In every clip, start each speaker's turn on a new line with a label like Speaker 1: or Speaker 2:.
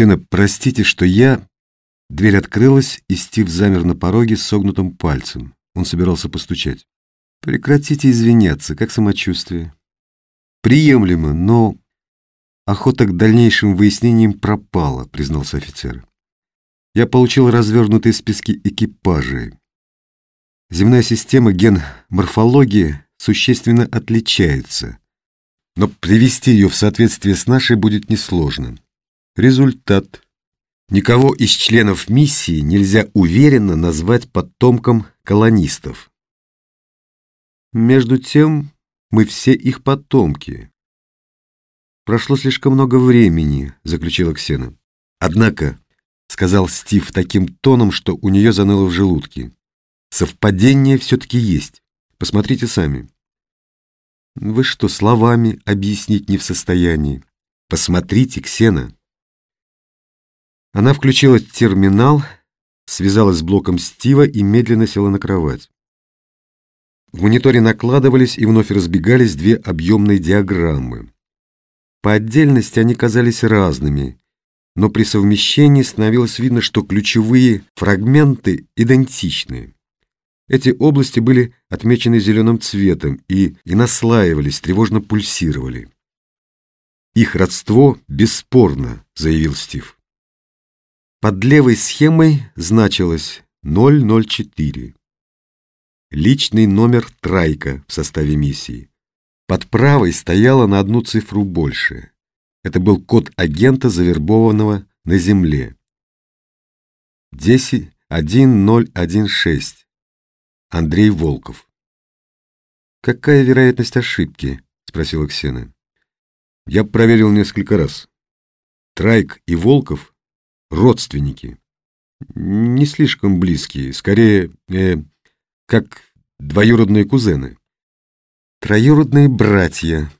Speaker 1: Ксена, простите, что я... Дверь открылась, и Стив замер на пороге с согнутым пальцем. Он собирался постучать. Прекратите извиняться, как самочувствие. Приемлемо, но охота к дальнейшим выяснениям пропала, признался офицер. Я получил развернутые списки экипажей. Земная система ген морфологии существенно отличается, но привести ее в соответствие с нашей будет несложно. Результат. Никого из членов миссии нельзя уверенно назвать потомком колонистов. Между тем, мы все их потомки. Прошло слишком много времени, заключила Ксена. Однако, сказал Стив таким тоном, что у нее заныло в желудке, совпадение все-таки есть. Посмотрите сами. Вы что, словами объяснить не в состоянии? Посмотрите, Ксена. Она включила терминал, связалась с блоком Стива и медленно села на кровать. В мониторе накладывались и вновь разбегались две объемные диаграммы. По отдельности они казались разными, но при совмещении становилось видно, что ключевые фрагменты идентичны. Эти области были отмечены зеленым цветом и, и наслаивались, тревожно пульсировали. «Их родство бесспорно», — заявил Стив. Под левой схемой значилось 004. Личный номер Трайка в составе миссии. Под правой стояла на одну цифру больше. Это был код агента, завербованного на Земле. 101016. Андрей Волков. «Какая вероятность ошибки?» — спросила Ксена. «Я проверил несколько раз. Трайк и Волков родственники. Не слишком близкие, скорее, э, как двоюродные кузены. Троюродные братья,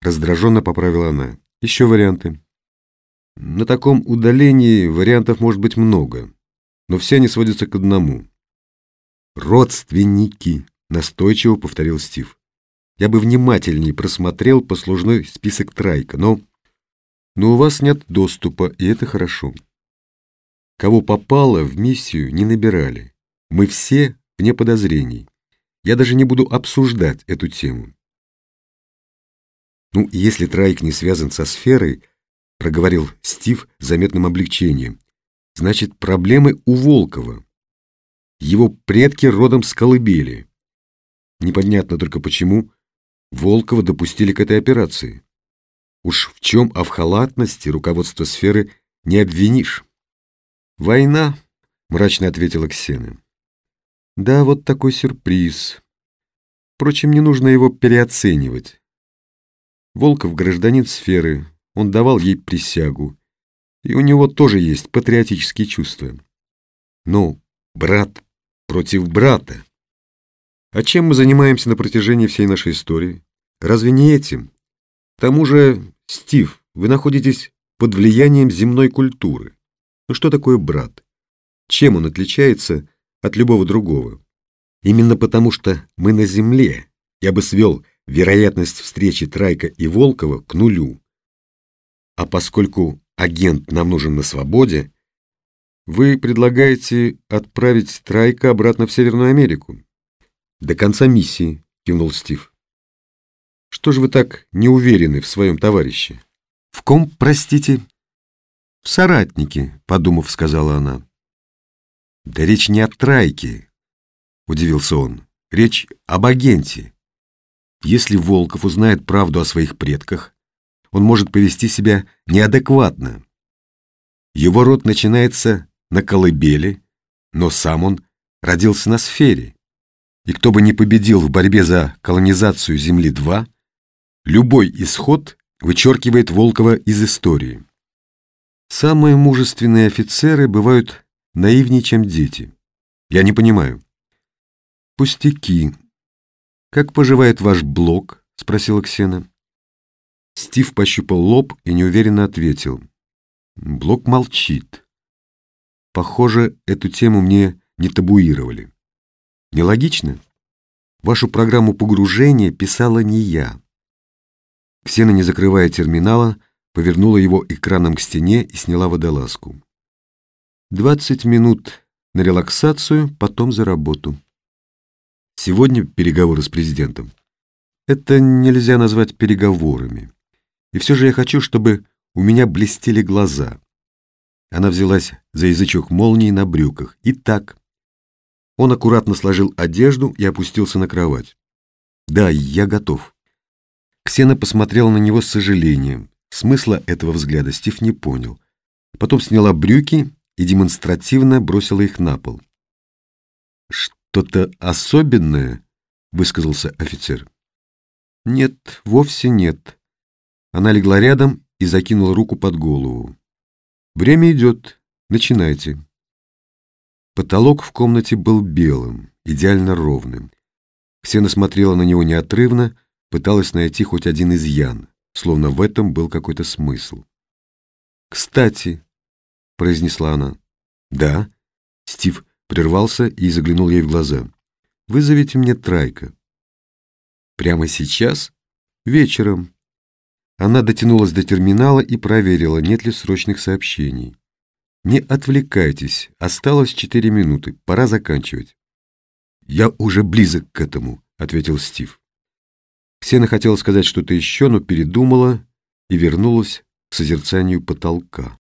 Speaker 1: раздраженно поправила она. Еще варианты. На таком удалении вариантов может быть много, но все они сводятся к одному. Родственники, настойчиво повторил Стив. Я бы внимательнее просмотрел послужной список Трайка, но... Но у вас нет доступа, и это хорошо. Кого попало, в миссию не набирали. Мы все вне подозрений. Я даже не буду обсуждать эту тему. Ну, если Трайк не связан со сферой, проговорил Стив с заметным облегчением, значит, проблемы у Волкова. Его предки родом с колыбели. Непонятно только почему Волкова допустили к этой операции. Уж в чем, а в халатности руководство сферы не обвинишь. «Война», — мрачно ответила Ксена. «Да, вот такой сюрприз. Впрочем, не нужно его переоценивать. Волков — гражданин сферы, он давал ей присягу, и у него тоже есть патриотические чувства. Но брат против брата. А чем мы занимаемся на протяжении всей нашей истории? Разве не этим? К тому же, Стив, вы находитесь под влиянием земной культуры. Ну что такое брат? Чем он отличается от любого другого? Именно потому, что мы на земле, я бы свел вероятность встречи Трайка и Волкова к нулю. А поскольку агент нам нужен на свободе, вы предлагаете отправить Трайка обратно в Северную Америку? До конца миссии, кивнул Стив. Что же вы так не уверены в своем товарище? В ком, простите? «В соратнике», — подумав, сказала она. «Да речь не о трайке», — удивился он. «Речь об агенте. Если Волков узнает правду о своих предках, он может повести себя неадекватно. Его род начинается на колыбели, но сам он родился на сфере. И кто бы ни победил в борьбе за колонизацию Земли-2, любой исход вычеркивает Волкова из истории. Самые мужественные офицеры бывают наивнее, чем дети. Я не понимаю. Пустяки. Как поживает ваш блок? Спросила Ксена. Стив пощупал лоб и неуверенно ответил. Блок молчит. Похоже, эту тему мне не табуировали. Нелогично? Вашу программу погружения писала не я. Ксена, не закрывая терминала, повернула его экраном к стене и сняла водолазку. «Двадцать минут на релаксацию, потом за работу. Сегодня переговоры с президентом. Это нельзя назвать переговорами. И все же я хочу, чтобы у меня блестели глаза. Она взялась за язычок молнии на брюках. Итак, он аккуратно сложил одежду и опустился на кровать. Да, я готов. Ксена посмотрела на него с сожалением. Смысла этого взгляда Стив не понял. Потом сняла брюки и демонстративно бросила их на пол. «Что-то особенное?» — высказался офицер. «Нет, вовсе нет». Она легла рядом и закинула руку под голову. «Время идет. Начинайте». Потолок в комнате был белым, идеально ровным. Ксена смотрела на него неотрывно, пыталась найти хоть один изъян, словно в этом был какой-то смысл. «Кстати», — произнесла она. «Да?» Стив прервался и заглянул ей в глаза. «Вызовите мне Трайка». «Прямо сейчас?» «Вечером». Она дотянулась до терминала и проверила, нет ли срочных сообщений. «Не отвлекайтесь, осталось четыре минуты, пора заканчивать». «Я уже близок к этому», — ответил Стив. Ксена хотела сказать что-то еще, но передумала и вернулась к созерцанию потолка.